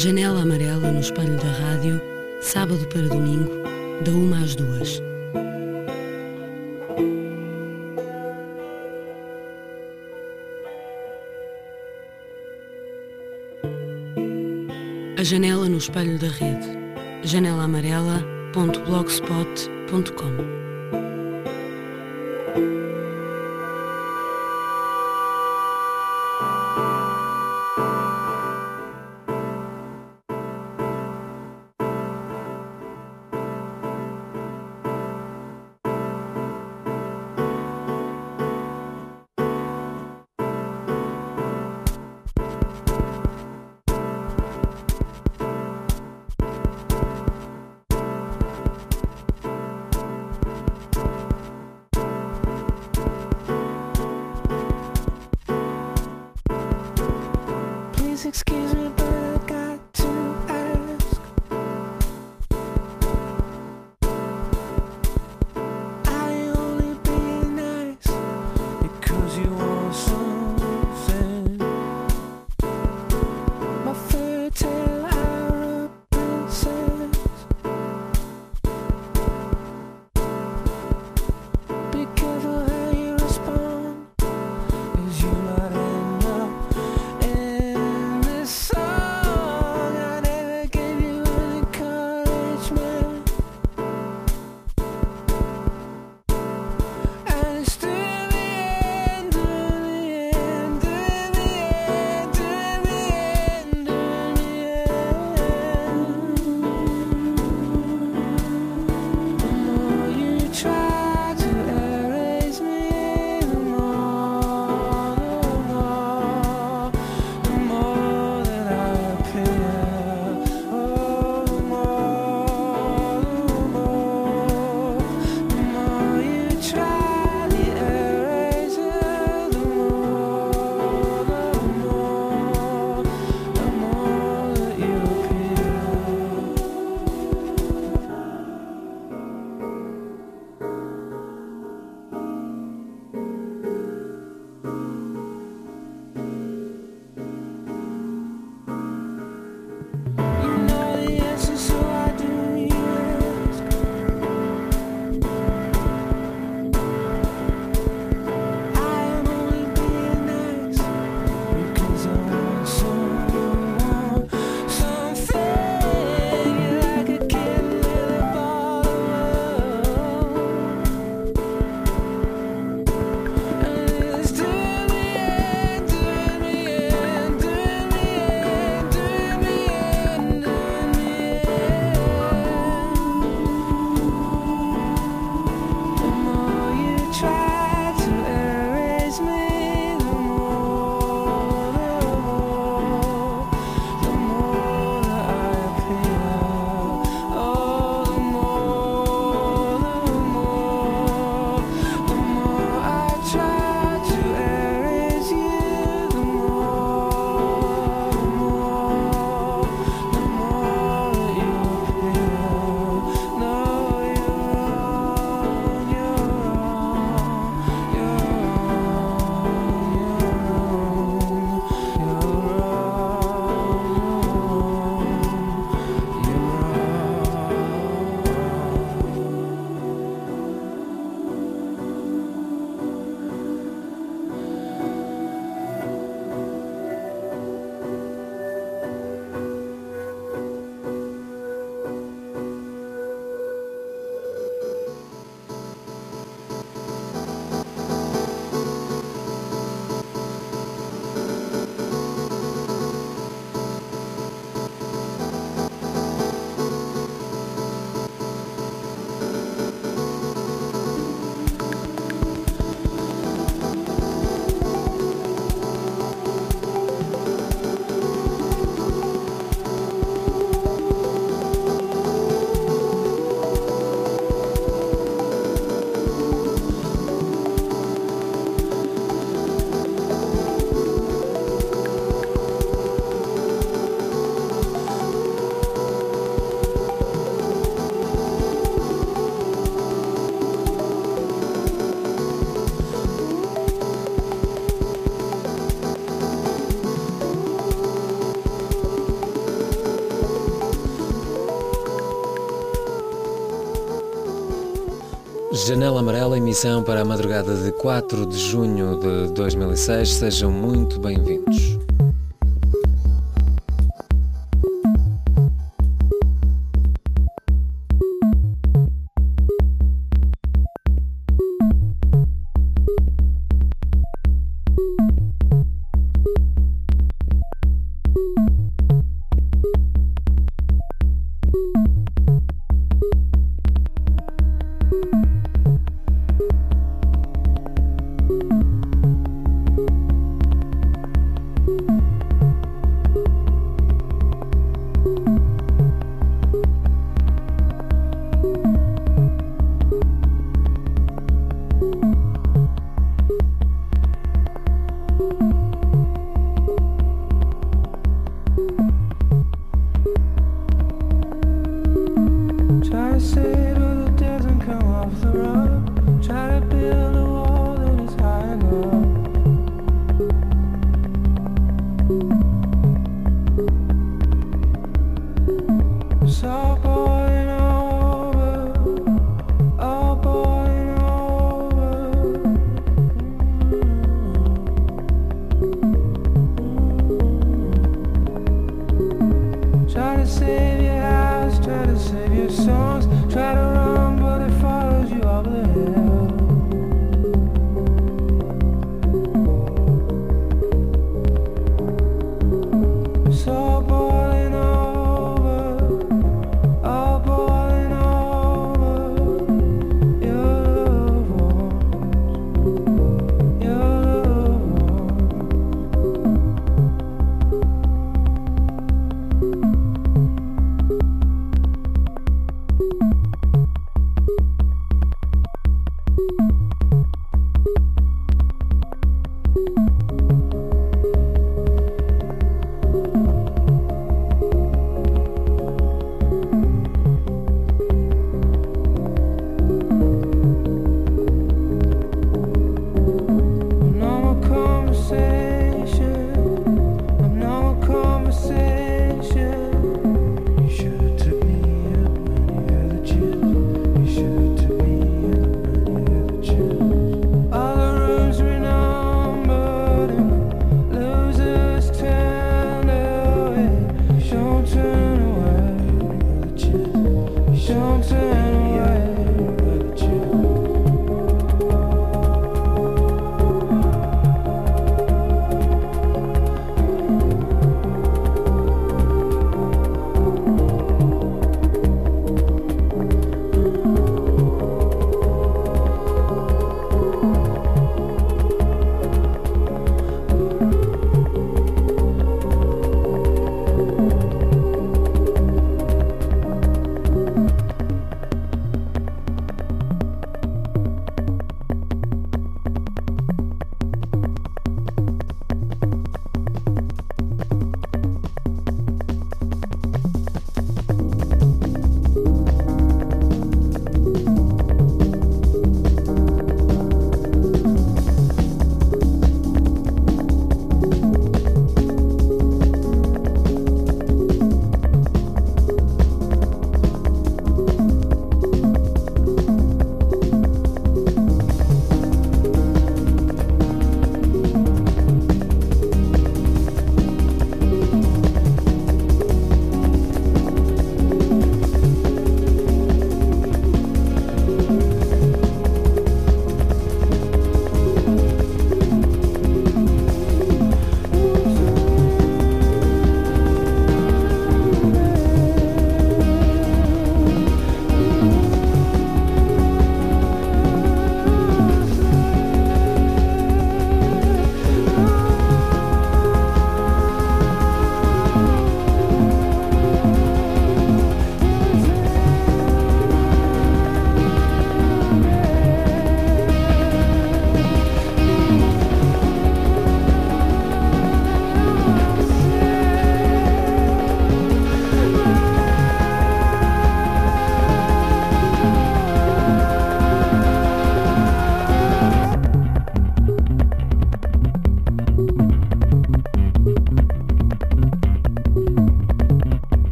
janela amarela no espelho da rádio, sábado para domingo, da uma às duas. A janela no espelho da rede. janelaamarela.blogspot.com Janela Amarela, emissão para a madrugada de 4 de junho de 2006. Sejam muito bem-vindos.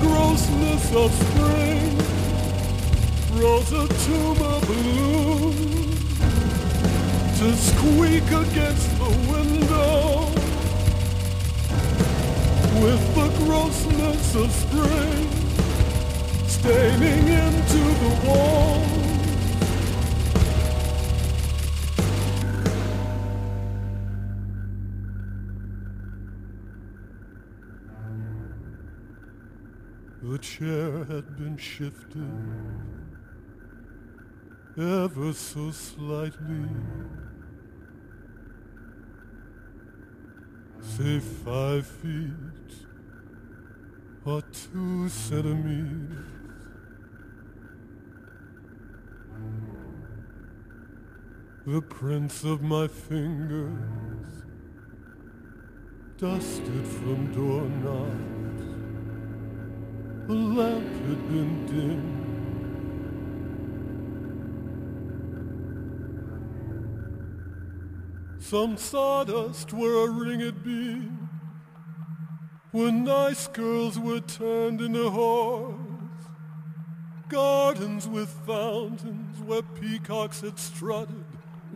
Grossness of spring rolls a tumor balloon to squeak against the window with the grossness of spring staining into the wall. The chair had been shifted ever so slightly. say five feet or two centimeters. The prints of my fingers dusted from doorknobs. The lamp had been dimmed. Some sawdust where a ring had been When nice girls were turned into whores Gardens with fountains where peacocks had strutted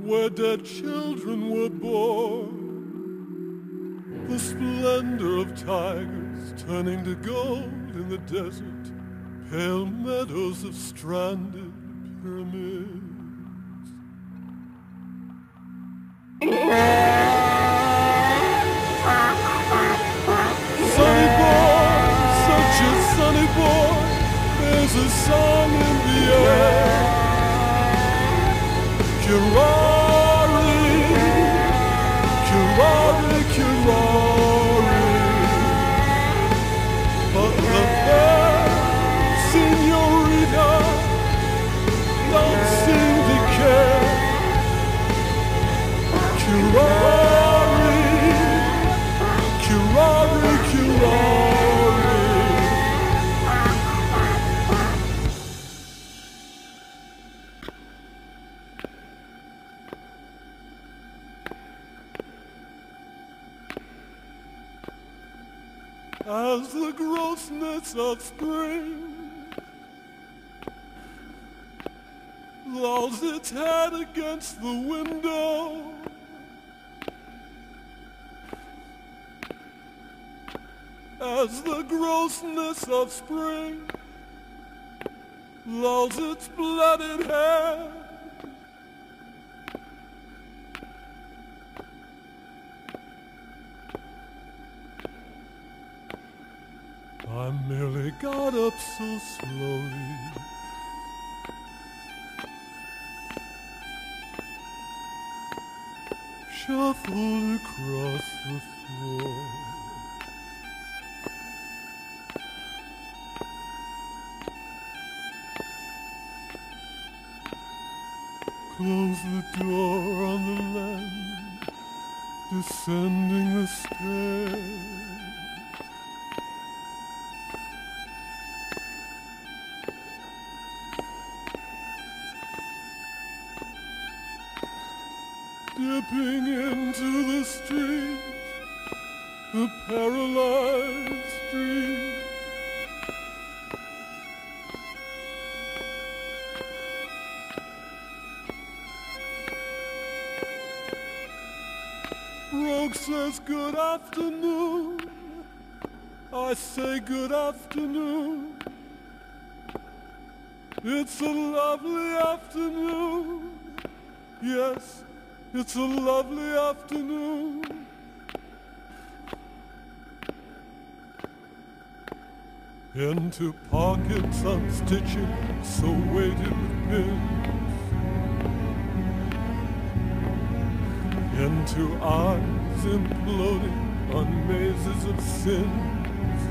Where dead children were born The splendor of tigers turning to gold in the desert Pale meadows of stranded pyramids Sunny boy, such a sunny boy, there's a song in the air. Curare, grossness of spring lolls its head against the window. As the grossness of spring lolls its blooded head. I merely got up so slowly. Shuffled across the floor. Close the door on the land, descending the stairs. Dipping into the street, the paralyzed street. Rogue says good afternoon. I say good afternoon. It's a lovely afternoon. Yes, it's a lovely afternoon. Into pockets I'm stitching, so weighted with pins. Into eyes imploding on mazes of sins.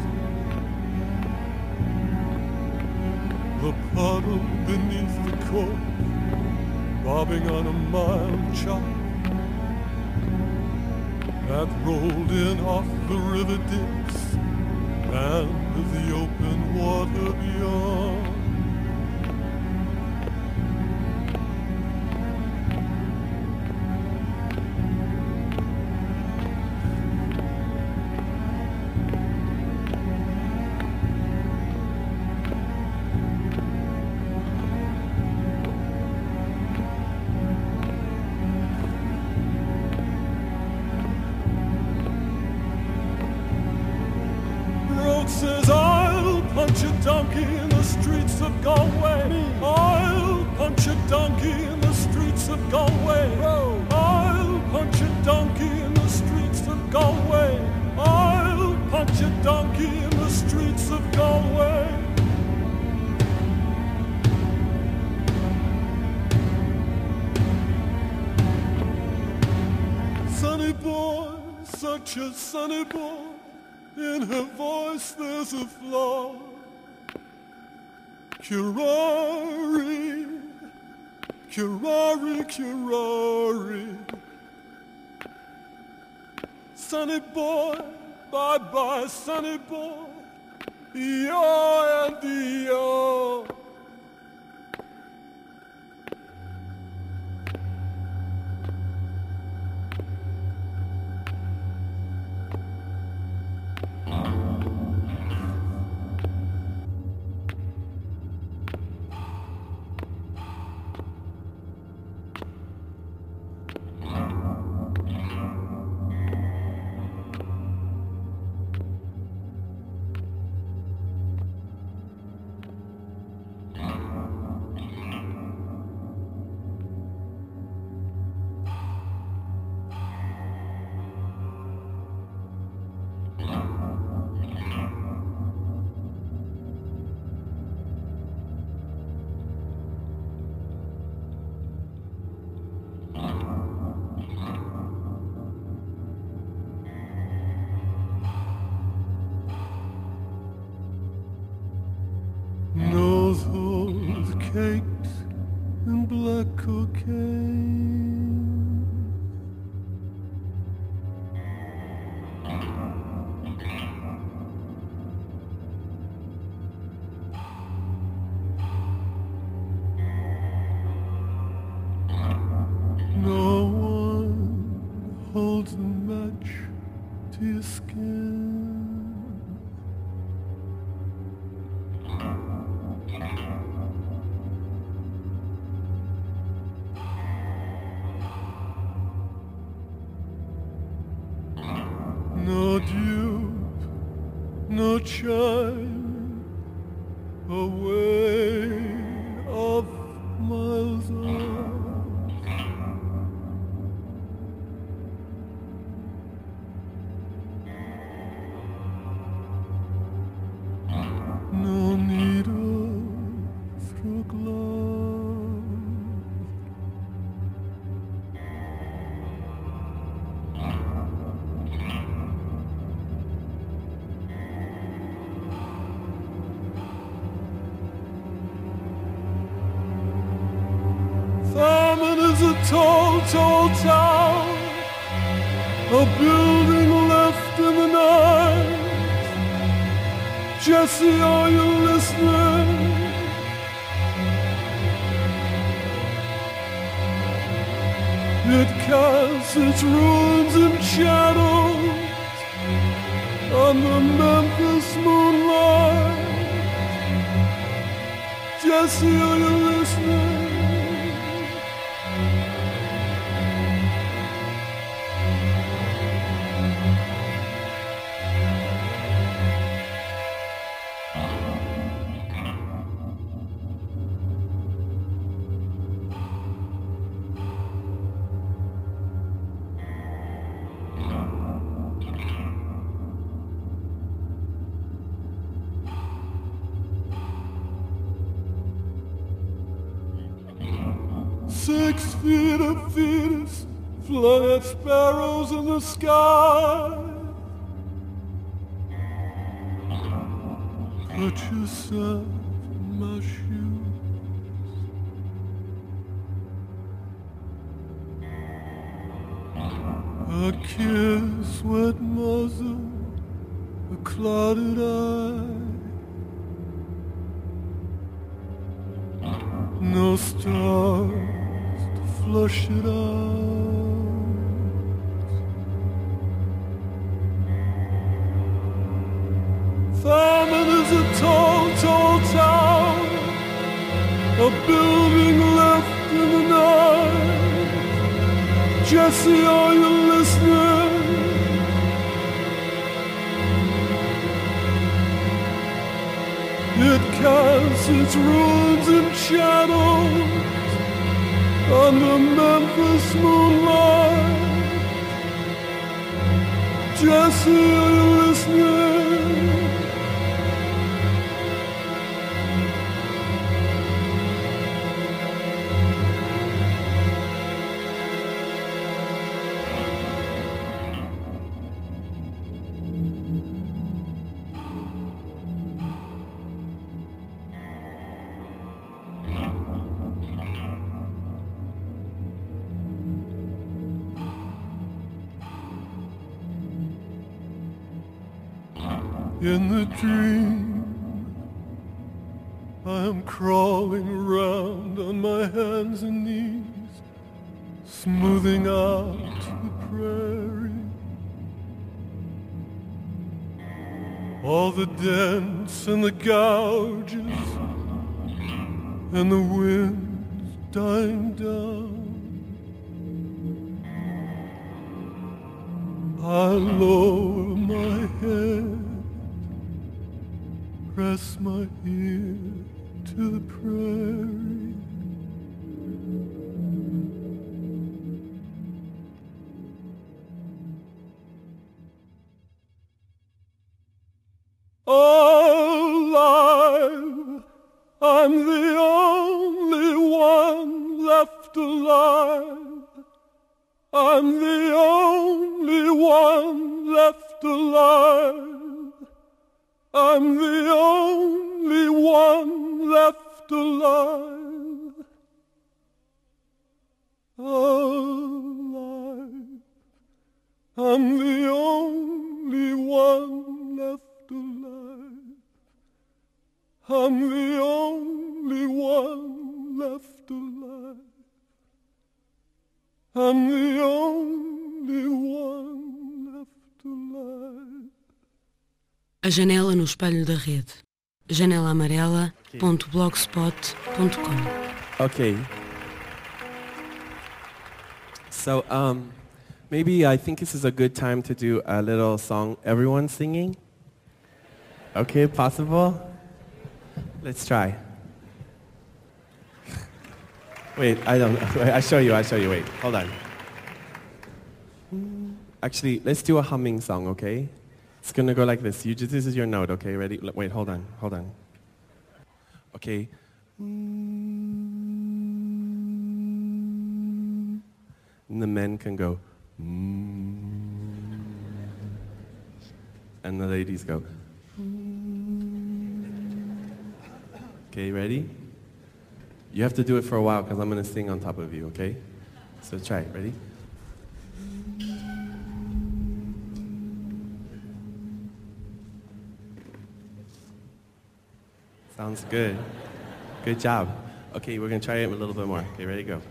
The puddle beneath the coat, bobbing on a mild chop that rolled in off the river dips and the open water beyond. Boy, such a sunny boy. In her voice there's a flaw. Curare, curare, curare. Sonny boy, bye bye, sunny boy. Yo and yo. No six feet of fetus flung at sparrows in the sky. Put yourself in my shoes. A kiss, wet muzzle, a clouded eye. No stars to flush it out. Famine is a tall, tall tower, a building left in the night. Jesse, are you listening? It casts its ruins and shadows on the Memphis moonlight. In the dream, I am crawling around on my hands and knees, smoothing out the prairie. All the dents and the gouges, and the winds dying down. I lower my head press my ear to the prairie. Alive, I'm the only one left alive. I'm the only one left alive. I'm the only one left alive. Alive. I'm the only one left alive. I'm the only one left alive. I'm the only one left alive. A janela no espelho da rede. janelaamarela.blogspot.com Okay. So, um, maybe I think this is a good time to do a little song everyone singing. Okay, possible? Let's try. Wait, I don't wait, I show you, I show you. Wait, hold on. Actually, let's do a humming song, okay? It's gonna go like this. You just, this is your note, okay? Ready? Wait, hold on, hold on. Okay. And the men can go. And the ladies go. Okay, ready? You have to do it for a while because I'm gonna sing on top of you, okay? So try it. Ready? Sounds good. Good job. Okay, we're gonna try it a little bit more. Okay, ready? To go.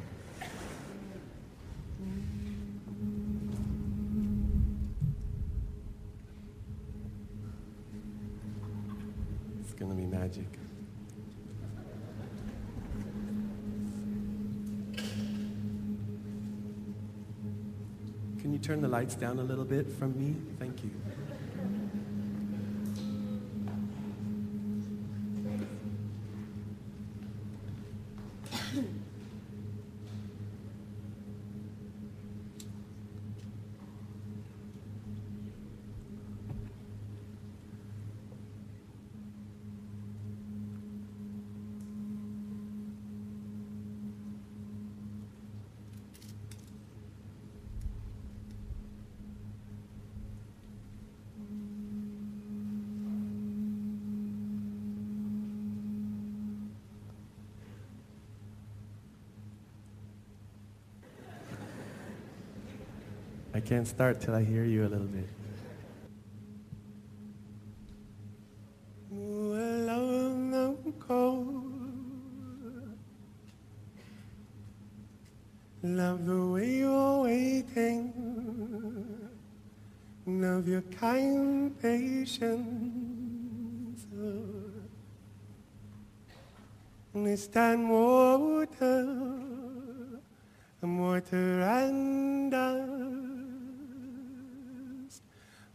It's gonna be magic. Can you turn the lights down a little bit from me? Thank you. Can't start till I hear you a little bit. Love the way you're waiting. Love your kind patience. Mist and water, water and dust,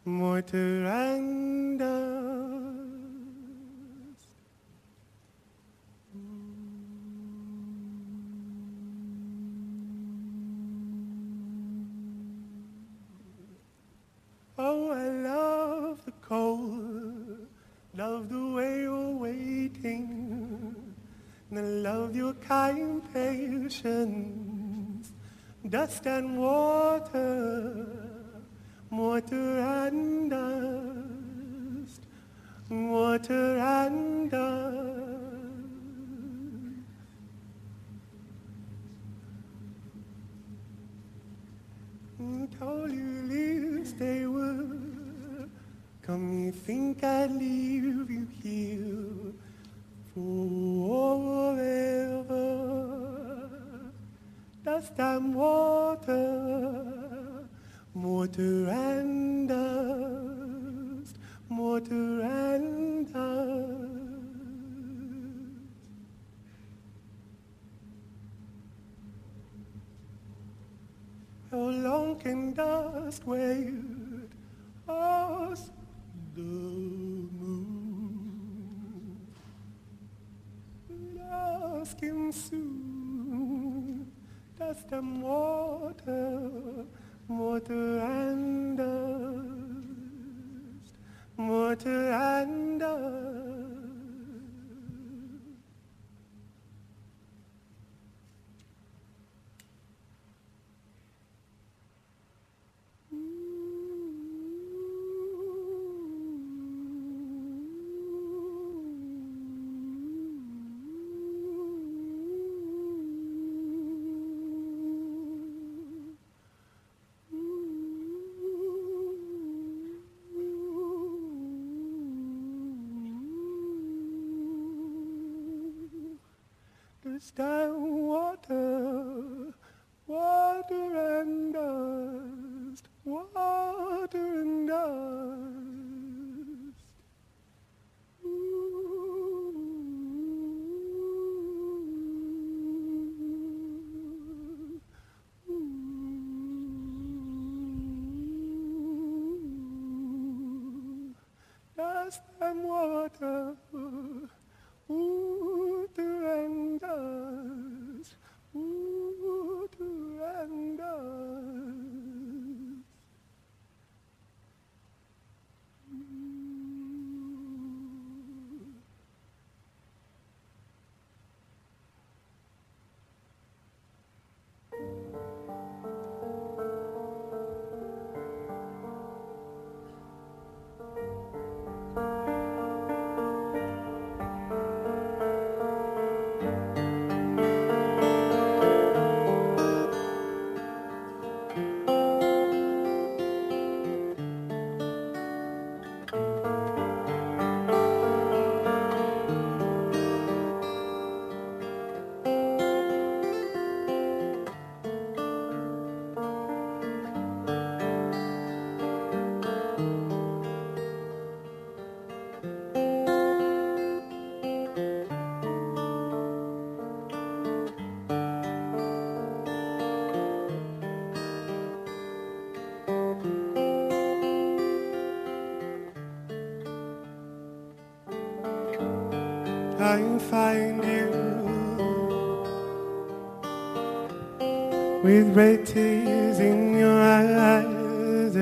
waiting, and oh, I love the cold, love the way you're waiting, and love your kind patience, dust and water, water and dust, water and dust. I find you with red tears in your eyes.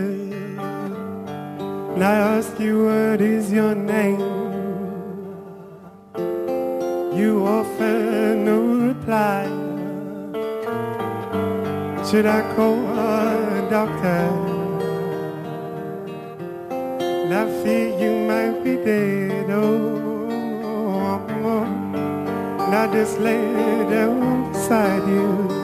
And I ask you, what is your name? You offer no reply. Should I call a doctor? I just lay down beside you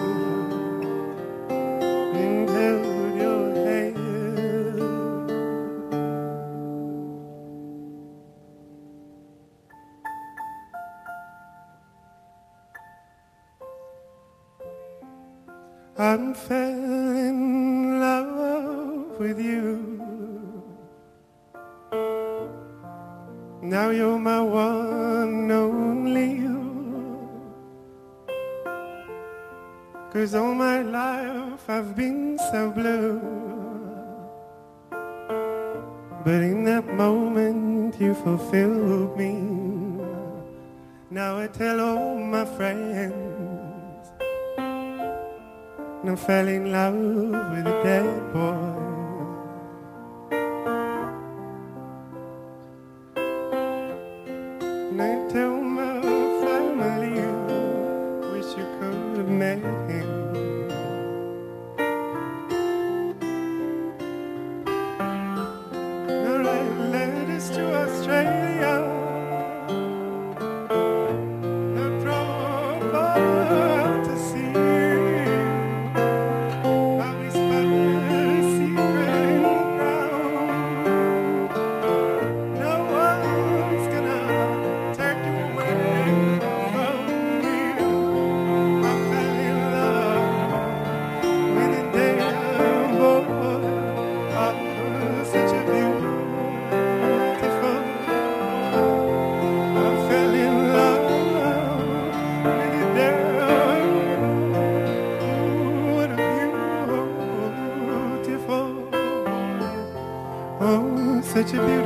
Oh, such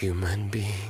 human being.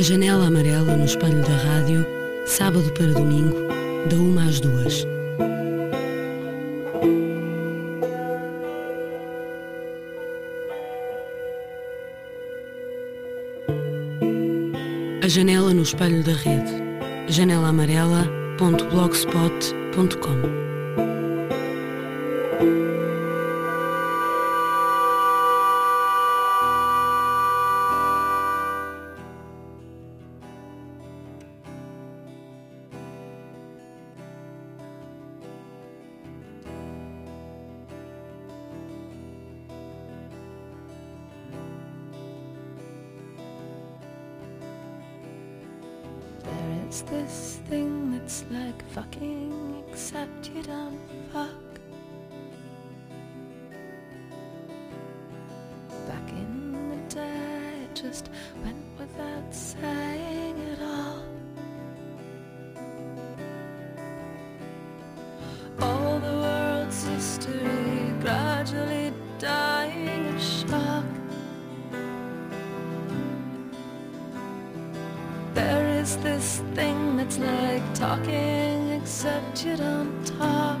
A Janela Amarela no espelho da rádio, sábado para domingo, da uma às duas. A Janela no espelho da rede. janelaamarela.blogspot.com this thing that's like fucking, except you don't fuck. this thing that's like talking, except you don't talk.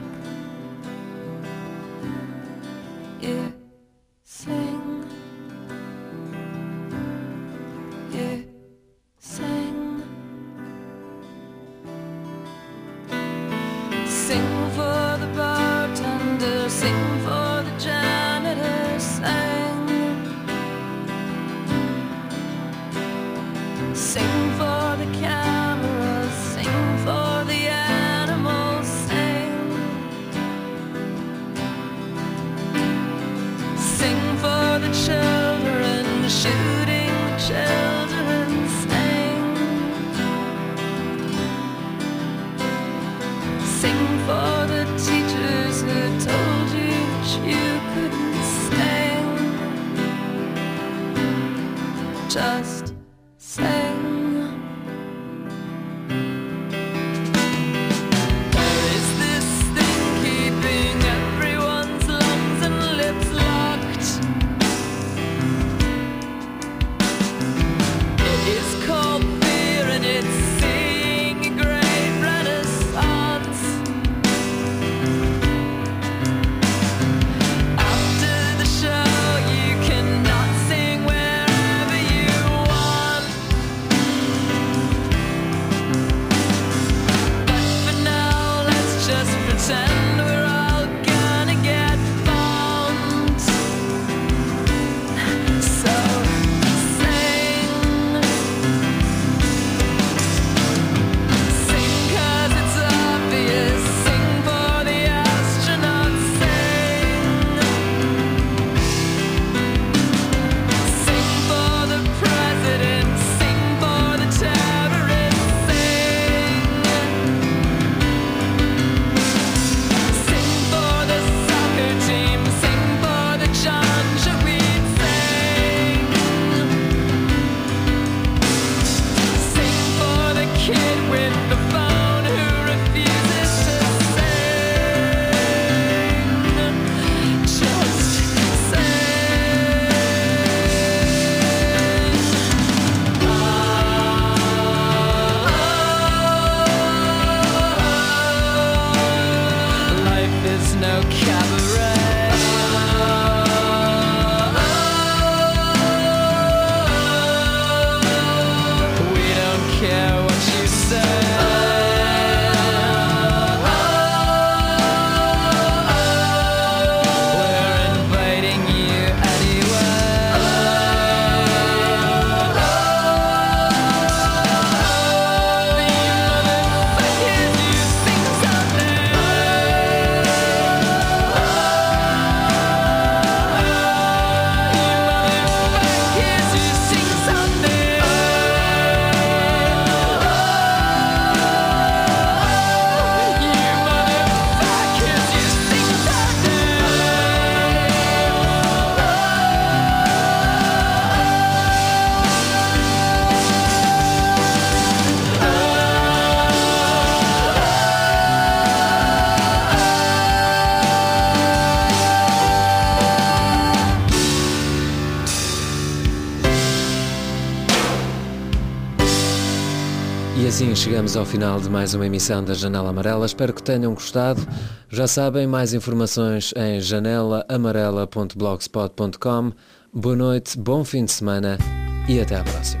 chegamos ao final de mais uma emissão da Janela Amarela. Espero que tenham gostado. Já sabem, mais informações em janelaamarela.blogspot.com. Boa noite, bom fim de semana e até à próxima.